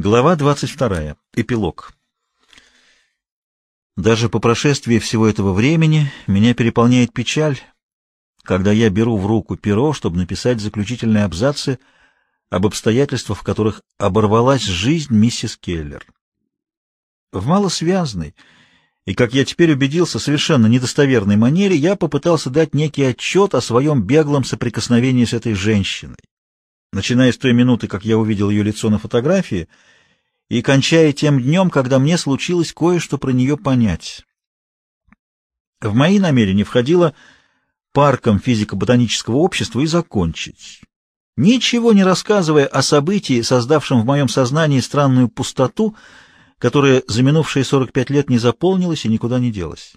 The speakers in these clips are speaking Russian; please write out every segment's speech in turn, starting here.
Глава 22. Эпилог. Даже по прошествии всего этого времени меня переполняет печаль, когда я беру в руку перо, чтобы написать заключительные абзацы об обстоятельствах, в которых оборвалась жизнь миссис Келлер. В малосвязной и, как я теперь убедился, совершенно недостоверной манере я попытался дать некий отчет о своем беглом соприкосновении с этой женщиной начиная с той минуты, как я увидел ее лицо на фотографии, и кончая тем днем, когда мне случилось кое-что про нее понять. В мои намерения входило парком физико-ботанического общества и закончить, ничего не рассказывая о событии, создавшем в моем сознании странную пустоту, которая за минувшие 45 лет не заполнилась и никуда не делась.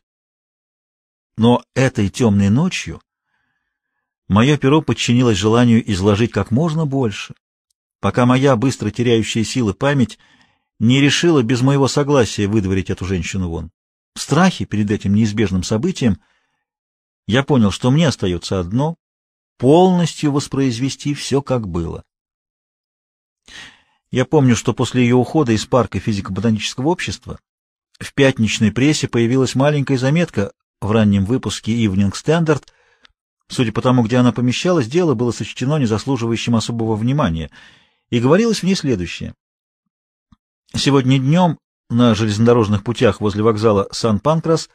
Но этой темной ночью Мое перо подчинилось желанию изложить как можно больше, пока моя быстро теряющая силы память не решила без моего согласия выдворить эту женщину вон. В страхе перед этим неизбежным событием я понял, что мне остается одно — полностью воспроизвести все, как было. Я помню, что после ее ухода из парка физико-ботанического общества в пятничной прессе появилась маленькая заметка в раннем выпуске Evening Standard — Судя по тому, где она помещалась, дело было сочтено незаслуживающим особого внимания, и говорилось в ней следующее. Сегодня днем на железнодорожных путях возле вокзала Сан-Панкрас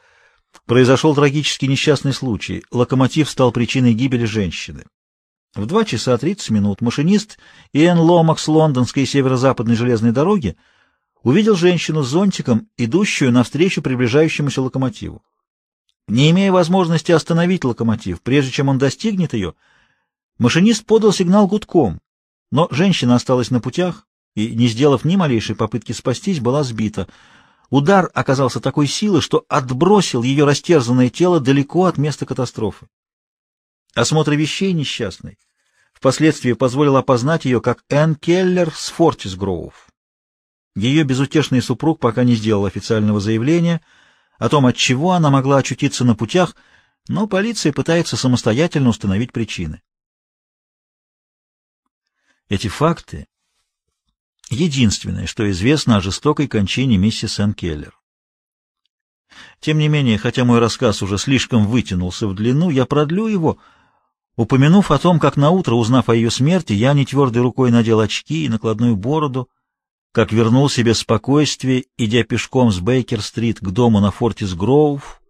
произошел трагический несчастный случай. Локомотив стал причиной гибели женщины. В 2 часа 30 минут машинист Иэн Ломакс лондонской северо-западной железной дороги увидел женщину с зонтиком, идущую навстречу приближающемуся локомотиву. Не имея возможности остановить локомотив, прежде чем он достигнет ее, машинист подал сигнал гудком, но женщина осталась на путях и, не сделав ни малейшей попытки спастись, была сбита. Удар оказался такой силы, что отбросил ее растерзанное тело далеко от места катастрофы. Осмотр вещей несчастной впоследствии позволил опознать ее как Энн Келлер с Фортис Гроув. Ее безутешный супруг пока не сделал официального заявления — о том, от чего она могла очутиться на путях, но полиция пытается самостоятельно установить причины. Эти факты — единственное, что известно о жестокой кончине миссис Сен Келлер. Тем не менее, хотя мой рассказ уже слишком вытянулся в длину, я продлю его, упомянув о том, как наутро, узнав о ее смерти, я не твердой рукой надел очки и накладную бороду, как вернул себе спокойствие, идя пешком с Бейкер-стрит к дому на Фортис Гроув,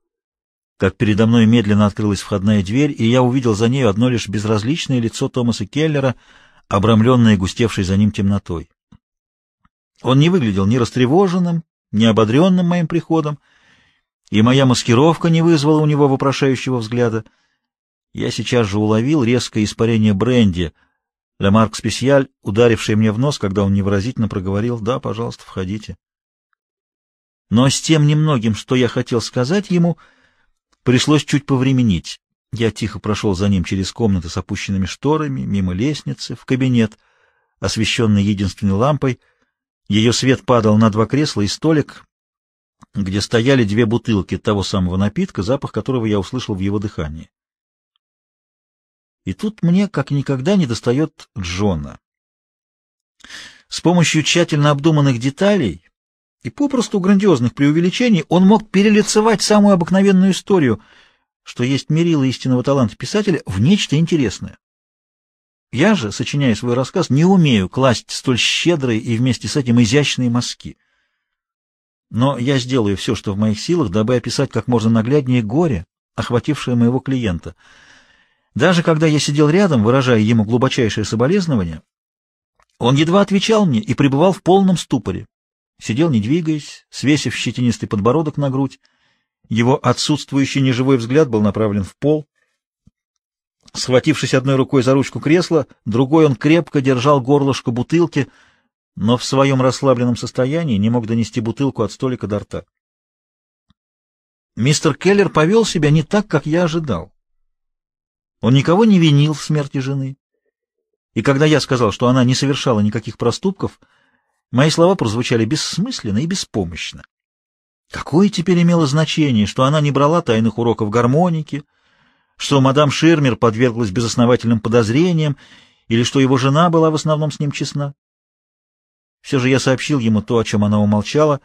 как передо мной медленно открылась входная дверь, и я увидел за нею одно лишь безразличное лицо Томаса Келлера, обрамленное густевшей за ним темнотой. Он не выглядел ни растревоженным, ни ободренным моим приходом, и моя маскировка не вызвала у него вопрошающего взгляда. Я сейчас же уловил резкое испарение бренди — Лемарк Спесиаль, ударивший мне в нос, когда он невыразительно проговорил «Да, пожалуйста, входите». Но с тем немногим, что я хотел сказать ему, пришлось чуть повременить. Я тихо прошел за ним через комнаты с опущенными шторами, мимо лестницы, в кабинет, освещенный единственной лампой. Ее свет падал на два кресла и столик, где стояли две бутылки того самого напитка, запах которого я услышал в его дыхании. И тут мне как никогда не достает Джона. С помощью тщательно обдуманных деталей и попросту грандиозных преувеличений он мог перелицевать самую обыкновенную историю, что есть мерило истинного таланта писателя, в нечто интересное. Я же, сочиняя свой рассказ, не умею класть столь щедрые и вместе с этим изящные мазки. Но я сделаю все, что в моих силах, дабы описать как можно нагляднее горе, охватившее моего клиента — даже когда я сидел рядом, выражая ему глубочайшее соболезнование, он едва отвечал мне и пребывал в полном ступоре. Сидел, не двигаясь, свесив щетинистый подбородок на грудь. Его отсутствующий неживой взгляд был направлен в пол. Схватившись одной рукой за ручку кресла, другой он крепко держал горлышко бутылки, но в своем расслабленном состоянии не мог донести бутылку от столика до рта. Мистер Келлер повел себя не так, как я ожидал. Он никого не винил в смерти жены. И когда я сказал, что она не совершала никаких проступков, мои слова прозвучали бессмысленно и беспомощно. Какое теперь имело значение, что она не брала тайных уроков гармоники, что мадам Ширмер подверглась безосновательным подозрениям или что его жена была в основном с ним честна? Все же я сообщил ему то, о чем она умолчала,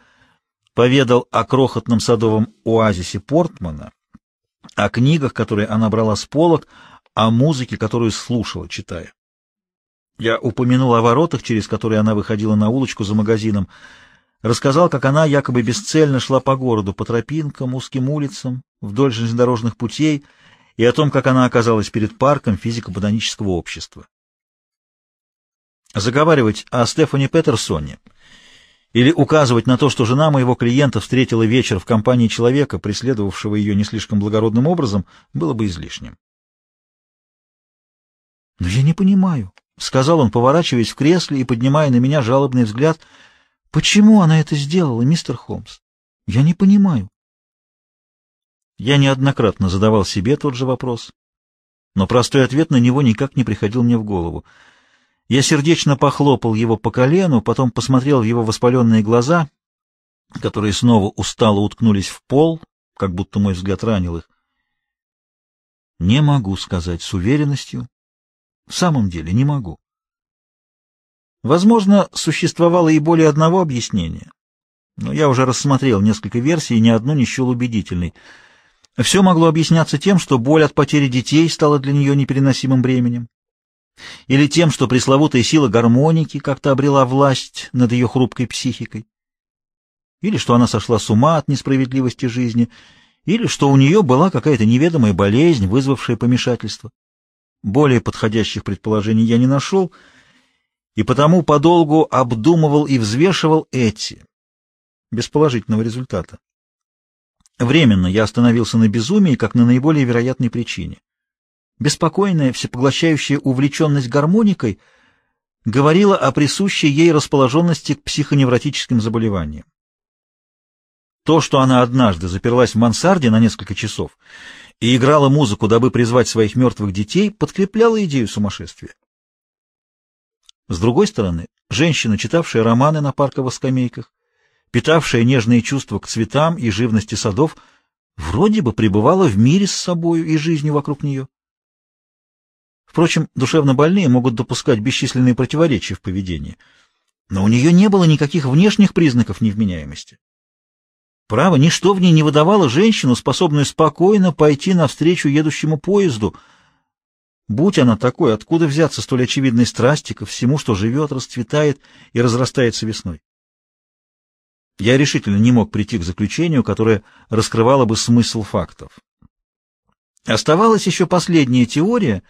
поведал о крохотном садовом оазисе Портмана, о книгах, которые она брала с полок, о музыке, которую слушала, читая. Я упомянул о воротах, через которые она выходила на улочку за магазином, рассказал, как она якобы бесцельно шла по городу, по тропинкам, узким улицам, вдоль железнодорожных путей, и о том, как она оказалась перед парком физико-ботанического общества. Заговаривать о Стефане Петерсоне или указывать на то, что жена моего клиента встретила вечер в компании человека, преследовавшего ее не слишком благородным образом, было бы излишним. «Но я не понимаю», — сказал он, поворачиваясь в кресле и поднимая на меня жалобный взгляд, — «почему она это сделала, мистер Холмс? Я не понимаю». Я неоднократно задавал себе тот же вопрос, но простой ответ на него никак не приходил мне в голову. Я сердечно похлопал его по колену, потом посмотрел в его воспаленные глаза, которые снова устало уткнулись в пол, как будто мой взгляд ранил их. Не могу сказать с уверенностью. В самом деле не могу. Возможно, существовало и более одного объяснения, но я уже рассмотрел несколько версий, ни одну не счел убедительной — все могло объясняться тем, что боль от потери детей стала для нее непереносимым бременем, или тем, что пресловутая сила гармоники как-то обрела власть над ее хрупкой психикой, или что она сошла с ума от несправедливости жизни, или что у нее была какая-то неведомая болезнь, вызвавшая помешательство. Более подходящих предположений я не нашел, и потому подолгу обдумывал и взвешивал эти, без положительного результата. Временно я остановился на безумии, как на наиболее вероятной причине. Беспокойная, всепоглощающая увлеченность гармоникой говорила о присущей ей расположенности к психоневротическим заболеваниям. То, что она однажды заперлась в мансарде на несколько часов и играла музыку, дабы призвать своих мертвых детей, подкрепляло идею сумасшествия. С другой стороны, женщина, читавшая романы на парковых скамейках, питавшая нежные чувства к цветам и живности садов, вроде бы пребывала в мире с собою и жизнью вокруг нее. Впрочем, душевно больные могут допускать бесчисленные противоречия в поведении, но у нее не было никаких внешних признаков невменяемости. Право, ничто в ней не выдавало женщину, способную спокойно пойти навстречу едущему поезду. Будь она такой, откуда взяться столь очевидной страсти ко всему, что живет, расцветает и разрастается весной? Я решительно не мог прийти к заключению, которое раскрывало бы смысл фактов. Оставалась еще последняя теория,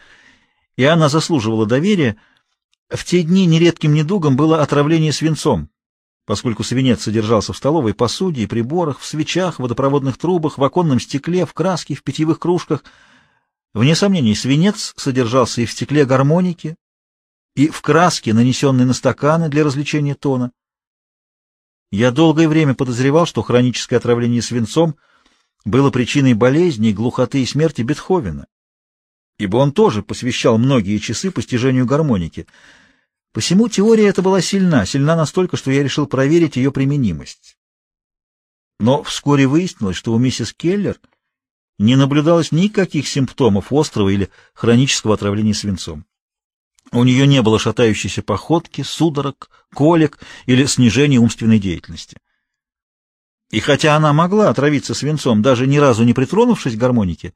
и она заслуживала доверия. В те дни нередким недугом было отравление свинцом, поскольку свинец содержался в столовой посуде и приборах, в свечах, водопроводных трубах, в оконном стекле, в краске, в питьевых кружках. Вне сомнений, свинец содержался и в стекле гармоники, и в краске, нанесенной на стаканы для развлечения тона. Я долгое время подозревал, что хроническое отравление свинцом было причиной болезни, глухоты и смерти Бетховена, ибо он тоже посвящал многие часы постижению гармоники. Посему теория эта была сильна, сильна настолько, что я решил проверить ее применимость. Но вскоре выяснилось, что у миссис Келлер не наблюдалось никаких симптомов острого или хронического отравления свинцом. У нее не было шатающейся походки, судорог, колик или снижения умственной деятельности. И хотя она могла отравиться свинцом, даже ни разу не притронувшись к гармонике,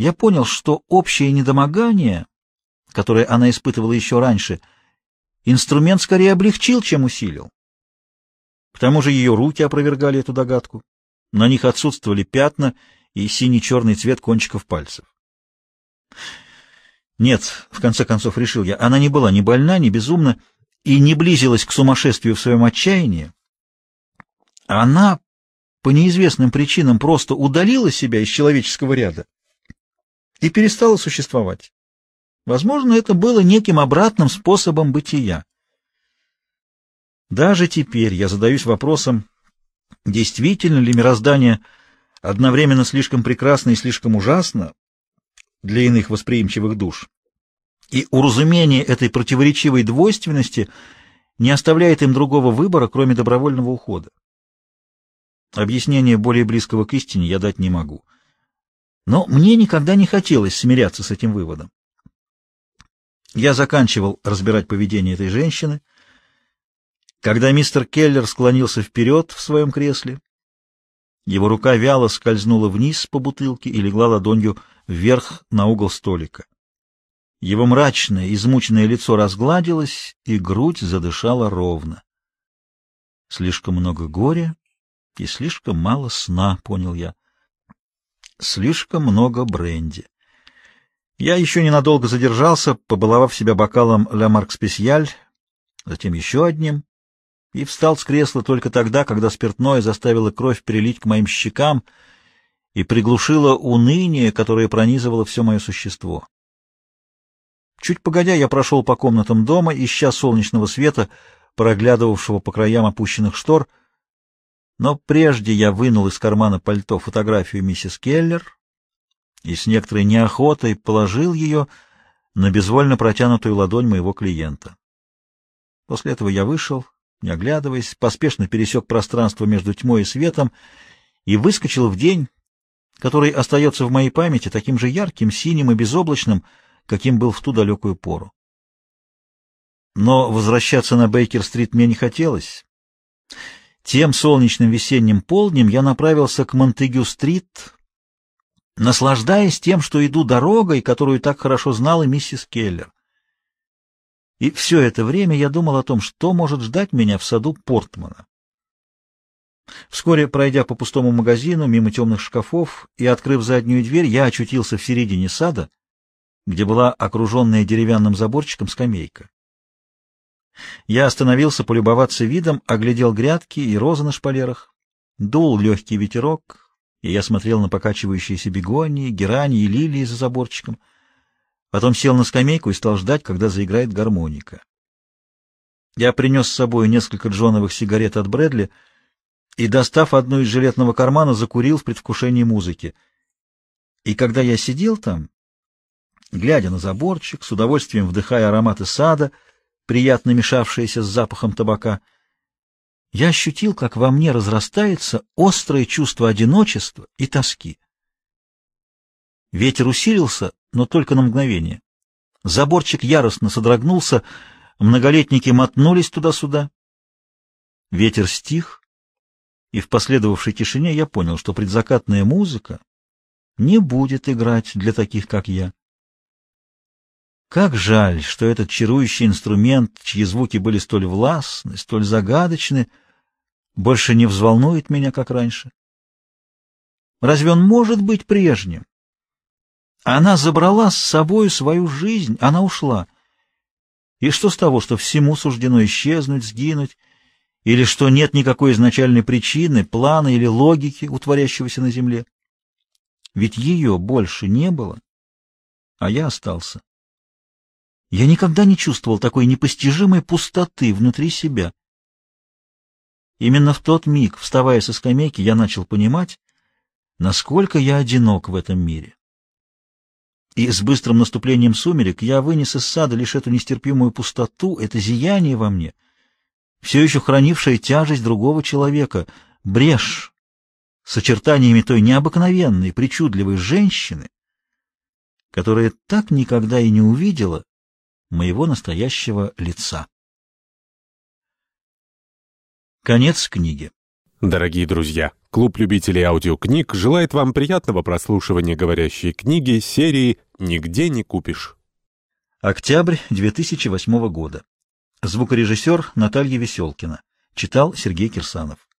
я понял, что общее недомогание, которое она испытывала еще раньше, инструмент скорее облегчил, чем усилил. К тому же ее руки опровергали эту догадку. На них отсутствовали пятна и синий-черный цвет кончиков пальцев. Нет, в конце концов решил я, она не была ни больна, ни безумна и не близилась к сумасшествию в своем отчаянии. Она по неизвестным причинам просто удалила себя из человеческого ряда и перестала существовать. Возможно, это было неким обратным способом бытия. Даже теперь я задаюсь вопросом, действительно ли мироздание одновременно слишком прекрасно и слишком ужасно, для иных восприимчивых душ. И уразумение этой противоречивой двойственности не оставляет им другого выбора, кроме добровольного ухода. Объяснение более близкого к истине я дать не могу. Но мне никогда не хотелось смиряться с этим выводом. Я заканчивал разбирать поведение этой женщины, Когда мистер Келлер склонился вперед в своем кресле, его рука вяло скользнула вниз по бутылке и легла ладонью вверх на угол столика. Его мрачное, измученное лицо разгладилось, и грудь задышала ровно. Слишком много горя и слишком мало сна, понял я. Слишком много бренди. Я еще ненадолго задержался, побаловав себя бокалом «Ля Марк Специаль», затем еще одним, и встал с кресла только тогда, когда спиртное заставило кровь перелить к моим щекам и приглушило уныние, которое пронизывало все мое существо. Чуть погодя, я прошел по комнатам дома, ища солнечного света, проглядывавшего по краям опущенных штор, но прежде я вынул из кармана пальто фотографию миссис Келлер и с некоторой неохотой положил ее на безвольно протянутую ладонь моего клиента. После этого я вышел, не оглядываясь, поспешно пересек пространство между тьмой и светом и выскочил в день, который остается в моей памяти таким же ярким, синим и безоблачным, каким был в ту далекую пору. Но возвращаться на Бейкер-стрит мне не хотелось. Тем солнечным весенним полднем я направился к Монтегю-стрит, наслаждаясь тем, что иду дорогой, которую так хорошо знала миссис Келлер. И все это время я думал о том, что может ждать меня в саду Портмана. Вскоре, пройдя по пустому магазину, мимо темных шкафов и открыв заднюю дверь, я очутился в середине сада, где была окруженная деревянным заборчиком скамейка. Я остановился полюбоваться видом, оглядел грядки и розы на шпалерах. Дул легкий ветерок, и я смотрел на покачивающиеся бегонии, герани и лилии за заборчиком — Потом сел на скамейку и стал ждать, когда заиграет гармоника. Я принес с собой несколько джоновых сигарет от Брэдли и, достав одну из жилетного кармана, закурил в предвкушении музыки. И когда я сидел там, глядя на заборчик, с удовольствием вдыхая ароматы сада, приятно мешавшиеся с запахом табака, я ощутил, как во мне разрастается острое чувство одиночества и тоски. Ветер усилился, но только на мгновение. Заборчик яростно содрогнулся, многолетники мотнулись туда-сюда. Ветер стих, и в последовавшей тишине я понял, что предзакатная музыка не будет играть для таких, как я. Как жаль, что этот чарующий инструмент, чьи звуки были столь властны, столь загадочны, больше не взволнует меня, как раньше. Разве он может быть прежним? Она забрала с собой свою жизнь, она ушла. И что с того, что всему суждено исчезнуть, сгинуть, или что нет никакой изначальной причины, плана или логики у творящегося на земле? Ведь ее больше не было, а я остался. Я никогда не чувствовал такой непостижимой пустоты внутри себя. Именно в тот миг, вставая со скамейки, я начал понимать, насколько я одинок в этом мире. И с быстрым наступлением сумерек я вынес из сада лишь эту нестерпимую пустоту, это зияние во мне, все еще хранившее тяжесть другого человека, брешь с очертаниями той необыкновенной, причудливой женщины, которая так никогда и не увидела моего настоящего лица. Конец книги. Дорогие друзья, клуб любителей аудиокниг желает вам приятного прослушивания говорящей книги серии «Нигде не купишь». Октябрь 2008 года. Звукорежиссер Наталья Веселкина. Читал Сергей Кирсанов.